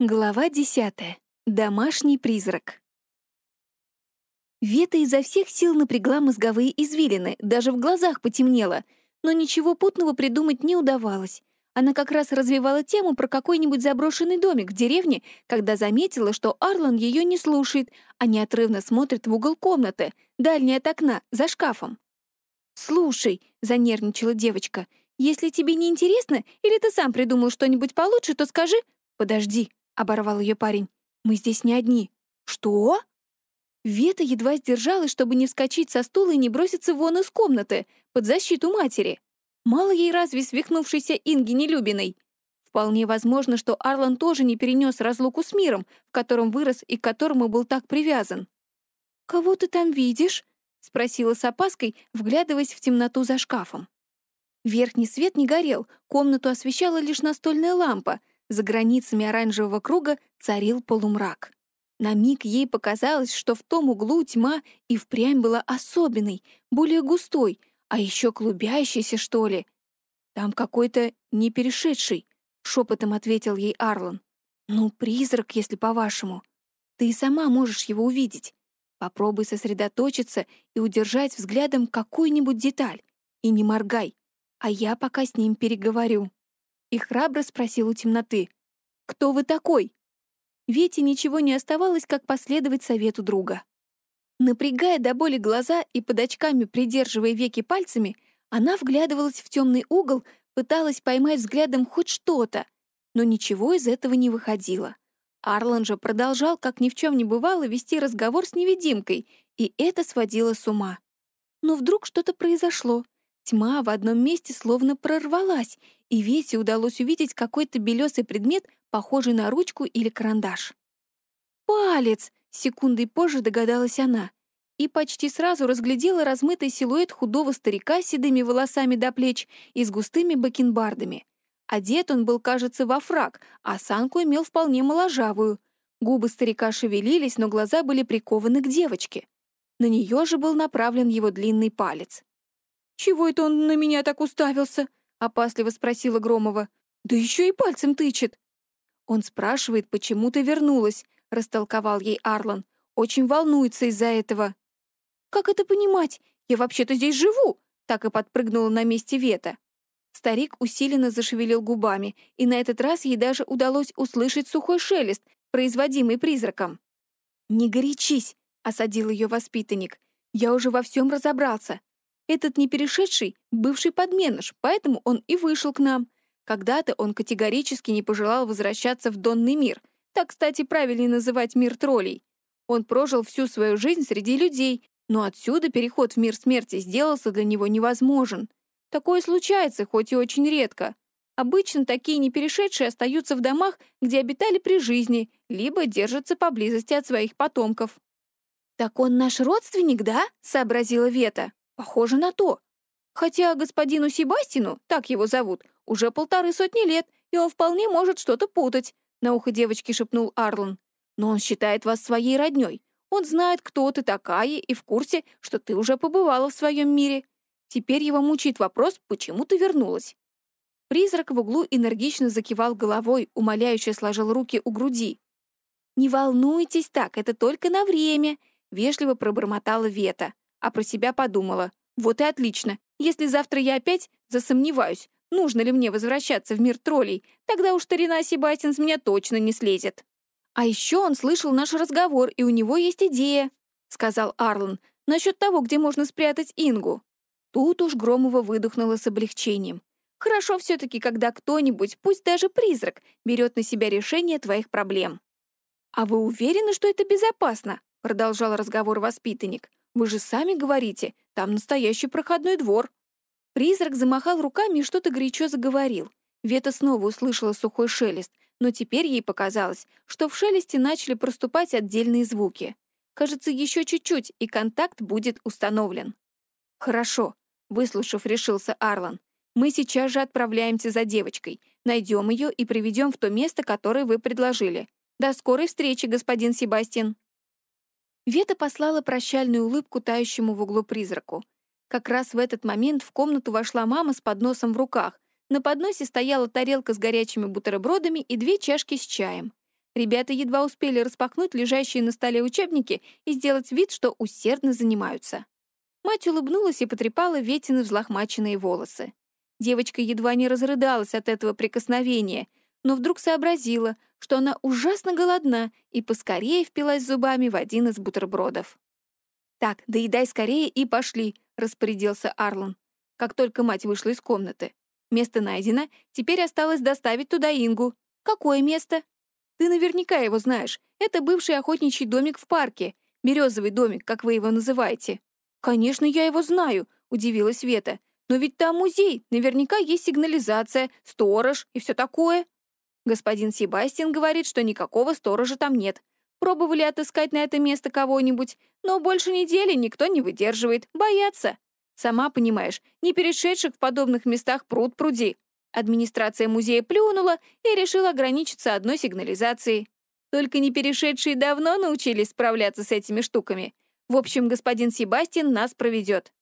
Глава десятая. Домашний призрак. Вета изо всех сил напрягла мозговые извилины, даже в глазах потемнело, но ничего путного придумать не удавалось. Она как раз развивала тему про какой-нибудь заброшенный домик в деревне, когда заметила, что Арлан ее не слушает, а неотрывно смотрит в угол комнаты, дальний от окна, за шкафом. «Слушай», — занервничала девочка, «если тебе не интересно, или ты сам придумал что-нибудь получше, то скажи...» «Подожди», — оборвал ее парень, «мы здесь не одни». «Что?» Вета едва сдержалась, чтобы не вскочить со стула и не броситься вон из комнаты, под защиту матери. Мало ей разве свихнувшейся Инги Нелюбиной? Вполне возможно, что Арлан тоже не перенес разлуку с миром, в котором вырос и к которому был так привязан. «Кого ты там видишь?» — спросила с опаской, вглядываясь в темноту за шкафом. Верхний свет не горел, комнату освещала лишь настольная лампа, за границами оранжевого круга царил полумрак. На миг ей показалось, что в том углу тьма и впрямь была особенной, более густой — а еще клубящийся, что ли? Там какой-то не перешедший, шепотом ответил ей Арлан. Ну, призрак, если по-вашему. Ты и сама можешь его увидеть. Попробуй сосредоточиться и удержать взглядом какую-нибудь деталь. И не моргай. А я пока с ним переговорю. И храбро спросил у темноты. «Кто вы такой?» Вете ничего не оставалось, как последовать совету друга. Напрягая до боли глаза и под очками придерживая веки пальцами, она вглядывалась в темный угол, пыталась поймать взглядом хоть что-то, но ничего из этого не выходило. Арлан же продолжал, как ни в чем не бывало, вести разговор с невидимкой, и это сводило с ума. Но вдруг что-то произошло. Тьма в одном месте словно прорвалась, и Вете удалось увидеть какой-то белесый предмет, похожий на ручку или карандаш. «Палец!» Секундой позже догадалась она и почти сразу разглядела размытый силуэт худого старика с седыми волосами до плеч и с густыми бакенбардами. Одет он был, кажется, во фрак, а осанку имел вполне моложавую. Губы старика шевелились, но глаза были прикованы к девочке. На нее же был направлен его длинный палец. «Чего это он на меня так уставился?» — опасливо спросила Громова. «Да еще и пальцем тычет». Он спрашивает, почему ты вернулась, растолковал ей Арлан. «Очень волнуется из-за этого». «Как это понимать? Я вообще-то здесь живу!» Так и подпрыгнула на месте Вета. Старик усиленно зашевелил губами, и на этот раз ей даже удалось услышать сухой шелест, производимый призраком. «Не горячись!» — осадил ее воспитанник. «Я уже во всем разобрался. Этот неперешедший — бывший подменыш, поэтому он и вышел к нам. Когда-то он категорически не пожелал возвращаться в донный мир — так, кстати, правильнее называть мир троллей. Он прожил всю свою жизнь среди людей, но отсюда переход в мир смерти сделался для него невозможен. Такое случается, хоть и очень редко. Обычно такие неперешедшие остаются в домах, где обитали при жизни, либо держатся поблизости от своих потомков. «Так он наш родственник, да?» — сообразила Вета. «Похоже на то. Хотя господину Себастину, так его зовут, уже полторы сотни лет, и он вполне может что-то путать на ухо девочки шепнул Арлан. «Но он считает вас своей роднёй. Он знает, кто ты такая, и в курсе, что ты уже побывала в своем мире. Теперь его мучает вопрос, почему ты вернулась». Призрак в углу энергично закивал головой, умоляюще сложил руки у груди. «Не волнуйтесь так, это только на время», — вежливо пробормотала Вета, а про себя подумала. «Вот и отлично. Если завтра я опять засомневаюсь, нужно ли мне возвращаться в мир троллей, тогда уж старина Себастьян с меня точно не слезет. А еще он слышал наш разговор, и у него есть идея, сказал Арлан, насчет того, где можно спрятать Ингу. Тут уж Громова выдохнула с облегчением. Хорошо все-таки, когда кто-нибудь, пусть даже призрак, берет на себя решение твоих проблем. «А вы уверены, что это безопасно?» — продолжал разговор воспитанник. «Вы же сами говорите, там настоящий проходной двор». Призрак замахал руками и что-то горячо заговорил. Вета снова услышала сухой шелест, но теперь ей показалось, что в шелесте начали проступать отдельные звуки. Кажется, еще чуть-чуть, и контакт будет установлен. «Хорошо», — выслушав, решился Арлан. «Мы сейчас же отправляемся за девочкой, найдем ее и приведем в то место, которое вы предложили. До скорой встречи, господин Себастьян». Вета послала прощальную улыбку тающему в углу призраку. Как раз в этот момент в комнату вошла мама с подносом в руках. На подносе стояла тарелка с горячими бутербродами и две чашки с чаем. Ребята едва успели распахнуть лежащие на столе учебники и сделать вид, что усердно занимаются. Мать улыбнулась и потрепала Ветины взлохмаченные волосы. Девочка едва не разрыдалась от этого прикосновения, но вдруг сообразила, что она ужасно голодна и поскорее впилась зубами в один из бутербродов. «Так, доедай скорее и пошли», — распорядился Арлон, как только мать вышла из комнаты. «Место найдено, теперь осталось доставить туда Ингу». «Какое место?» «Ты наверняка его знаешь. Это бывший охотничий домик в парке. Березовый домик, как вы его называете». «Конечно, я его знаю», — удивилась Вета. «Но ведь там музей, наверняка есть сигнализация, сторож и все такое». Господин Себастьян говорит, что никакого сторожа там нет. Пробовали отыскать на это место кого-нибудь, но больше недели никто не выдерживает, боятся. Сама понимаешь, не перешедших в подобных местах пруд пруди. Администрация музея плюнула и решила ограничиться одной сигнализацией. Только не перешедшие давно научились справляться с этими штуками. В общем, господин Себастьян нас проведет.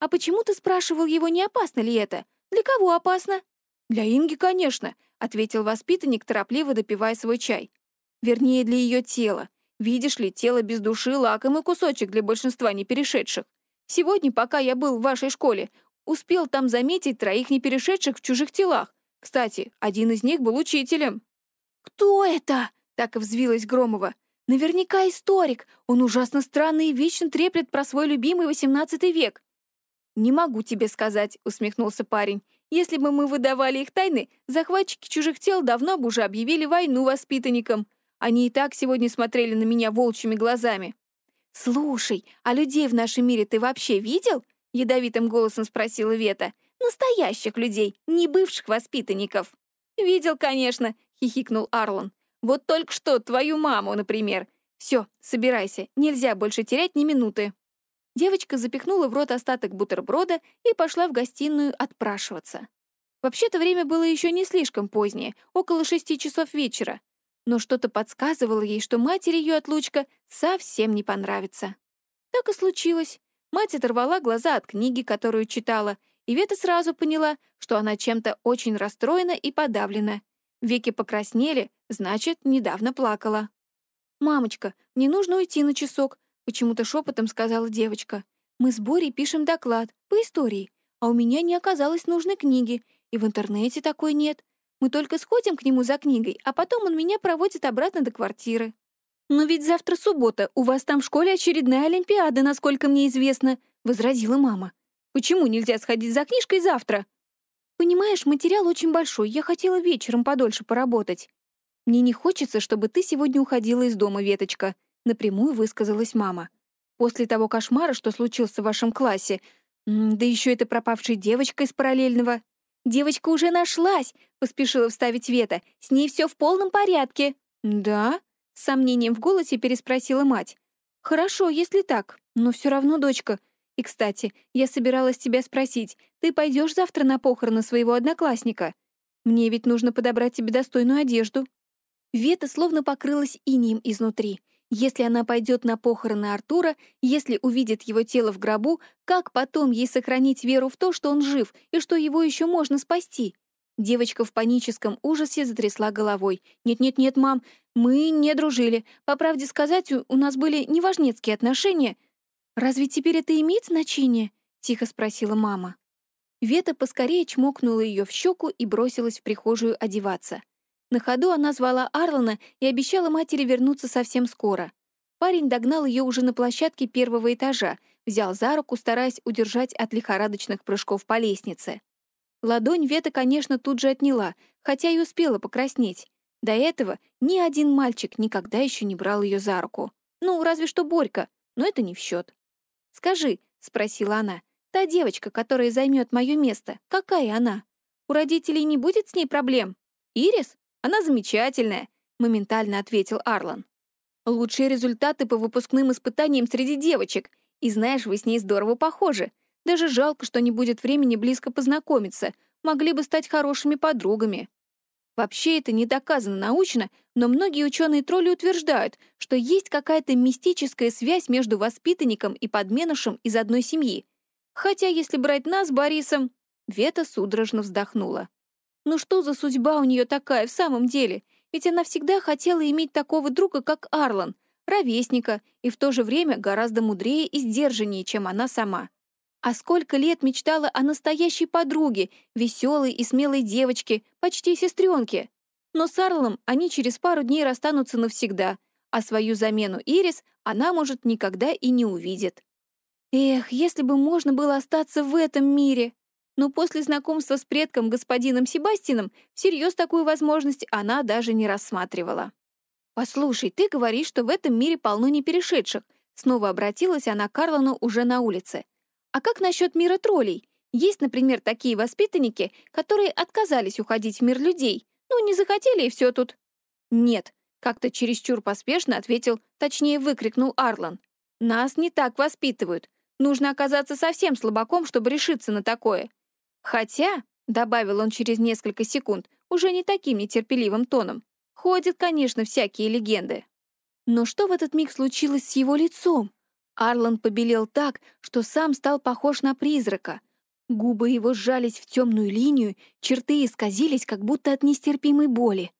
А почему ты спрашивал его, не опасно ли это? Для кого опасно? Для Инги, конечно, ответил воспитанник, торопливо допивая свой чай. Вернее, для ее тела. Видишь ли, тело без души — лакомый кусочек для большинства неперешедших. Сегодня, пока я был в вашей школе, успел там заметить троих неперешедших в чужих телах. Кстати, один из них был учителем. «Кто это?» — так и взвилась Громова. Наверняка историк. Он ужасно странный и вечно треплет про свой любимый XVIII век. «Не могу тебе сказать», — усмехнулся парень. «Если бы мы выдавали их тайны, захватчики чужих тел давно бы уже объявили войну воспитанникам. Они и так сегодня смотрели на меня волчьими глазами». «Слушай, а людей в нашем мире ты вообще видел?» — ядовитым голосом спросила Вета. «Настоящих людей, не бывших воспитанников». «Видел, конечно», — хихикнул Арлон. Вот только что твою маму, например. Все, собирайся, нельзя больше терять ни минуты». Девочка запихнула в рот остаток бутерброда и пошла в гостиную отпрашиваться. Вообще-то время было еще не слишком позднее, около шести часов вечера, но что-то подсказывало ей, что матери ее отлучка совсем не понравится. Так и случилось. Мать оторвала глаза от книги, которую читала, и Вета сразу поняла, что она чем-то очень расстроена и подавлена. Веки покраснели, значит, недавно плакала. «Мамочка, мне нужно уйти на часок», — почему-то шепотом сказала девочка. «Мы с Борей пишем доклад по истории, а у меня не оказалось нужной книги, и в интернете такой нет. Мы только сходим к нему за книгой, а потом он меня проводит обратно до квартиры». «Но ведь завтра суббота, у вас там в школе очередная Олимпиада, насколько мне известно», — возразила мама. «Почему нельзя сходить за книжкой завтра?» «Понимаешь, материал очень большой, я хотела вечером подольше поработать». «Мне не хочется, чтобы ты сегодня уходила из дома, Веточка», — напрямую высказалась мама. «После того кошмара, что случился в вашем классе, да еще эта пропавшая девочка из параллельного». «Девочка уже нашлась», — поспешила вставить Вета. «С ней все в полном порядке». «Да?» — с сомнением в голосе переспросила мать. «Хорошо, если так, но все равно, дочка, и, кстати, я собиралась тебя спросить, ты пойдешь завтра на похороны своего одноклассника? Мне ведь нужно подобрать тебе достойную одежду». Вета словно покрылась инием изнутри. Если она пойдет на похороны Артура, если увидит его тело в гробу, как потом ей сохранить веру в то, что он жив и что его еще можно спасти? Девочка в паническом ужасе затрясла головой. «Нет-нет-нет, мам, мы не дружили. По правде сказать, у нас были неважнецкие отношения. «Разве теперь это имеет значение?» — тихо спросила мама. Вета поскорее чмокнула ее в щеку и бросилась в прихожую одеваться. На ходу она звала Арлана и обещала матери вернуться совсем скоро. Парень догнал ее уже на площадке первого этажа, взял за руку, стараясь удержать от лихорадочных прыжков по лестнице. Ладонь Вета, конечно, тут же отняла, хотя и успела покраснеть. До этого ни один мальчик никогда еще не брал ее за руку. Ну, разве что Борька, но это не в счет. «Скажи», — спросила она, — «та девочка, которая займет мое место, какая она? У родителей не будет с ней проблем?» «Ирис? Она замечательная», — моментально ответил Арлан. «Лучшие результаты по выпускным испытаниям среди девочек. И знаешь, вы с ней здорово похожи. Даже жалко, что не будет времени близко познакомиться. Могли бы стать хорошими подругами». Вообще это не доказано научно, но многие ученые-тролли утверждают, что есть какая-то мистическая связь между воспитанником и подменышем из одной семьи. Хотя, если брать нас с Борисом... Вета судорожно вздохнула. Ну что за судьба у нее такая в самом деле? ведь она всегда хотела иметь такого друга, как Арлан, ровесника, и в то же время гораздо мудрее и сдержаннее, чем она сама. А сколько лет мечтала о настоящей подруге, веселой и смелой девочке, почти сестренке. Но с Арлом они через пару дней расстанутся навсегда, а свою замену Ирис она, может, никогда и не увидит. Эх, если бы можно было остаться в этом мире! Но после знакомства с предком господином Себастином всерьез такую возможность она даже не рассматривала. «Послушай, ты говоришь, что в этом мире полно неперешедших», снова обратилась она к Карлону уже на улице. «А как насчет мира троллей? Есть, например, такие воспитанники, которые отказались уходить в мир людей. Ну, не захотели, и все тут». «Нет», — как-то чересчур поспешно ответил, точнее, выкрикнул Арлан. «Нас не так воспитывают. Нужно оказаться совсем слабаком, чтобы решиться на такое. Хотя, — добавил он через несколько секунд, уже не таким нетерпеливым тоном, — ходят, конечно, всякие легенды. Но что в этот миг случилось с его лицом? Арлан побелел так, что сам стал похож на призрака. Губы его сжались в темную линию, черты исказились, как будто от нестерпимой боли.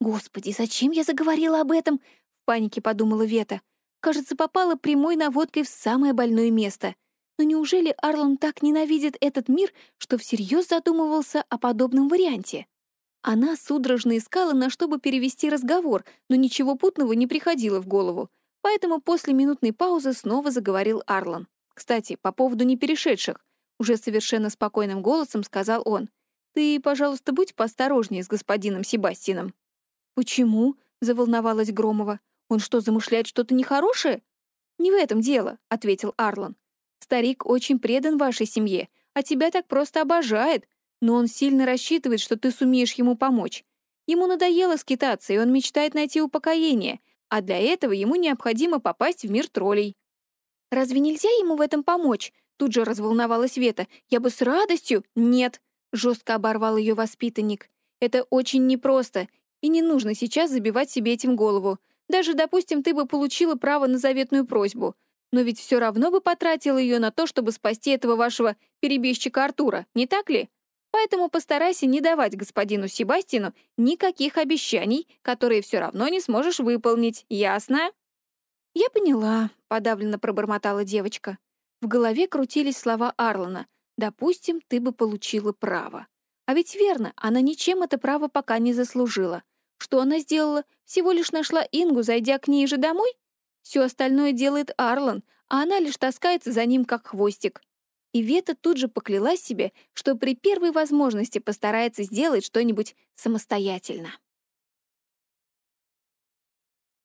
«Господи, зачем я заговорила об этом?» — в панике подумала Вета. Кажется, попала прямой наводкой в самое больное место. Но неужели Арлон так ненавидит этот мир, что всерьез задумывался о подобном варианте? Она судорожно искала, на что бы перевести разговор, но ничего путного не приходило в голову. Поэтому после минутной паузы снова заговорил Арлон. Кстати, по поводу неперешедших. Уже совершенно спокойным голосом сказал он. «Ты, пожалуйста, будь поосторожнее с господином Себастином». «Почему?» — заволновалась Громова. Он что, замышляет что-то нехорошее? Не в этом дело, ответил Арлон. Старик очень предан вашей семье, а тебя так просто обожает, но он сильно рассчитывает, что ты сумеешь ему помочь. Ему надоело скитаться, и он мечтает найти упокоение, а для этого ему необходимо попасть в мир троллей. Разве нельзя ему в этом помочь? Тут же разволновалась Вета. Я бы с радостью. Нет, жестко оборвал ее воспитанник. Это очень непросто, и не нужно сейчас забивать себе этим голову. Даже, допустим, ты бы получила право на заветную просьбу, но ведь все равно бы потратила ее на то, чтобы спасти этого вашего перебежчика Артура, не так ли? Поэтому постарайся не давать господину Себастину никаких обещаний, которые все равно не сможешь выполнить, ясно?» «Я поняла», — подавленно пробормотала девочка. В голове крутились слова Арлана. «Допустим, ты бы получила право». А ведь верно, она ничем это право пока не заслужила. Что она сделала? Всего лишь нашла Ингу, зайдя к ней же домой? Все остальное делает Арлан, а она лишь таскается за ним, как хвостик. И Вета тут же поклялась себе, что при первой возможности постарается сделать что-нибудь самостоятельно.